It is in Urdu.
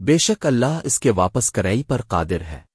بے شک اللہ اس کے واپس کرائی پر قادر ہے۔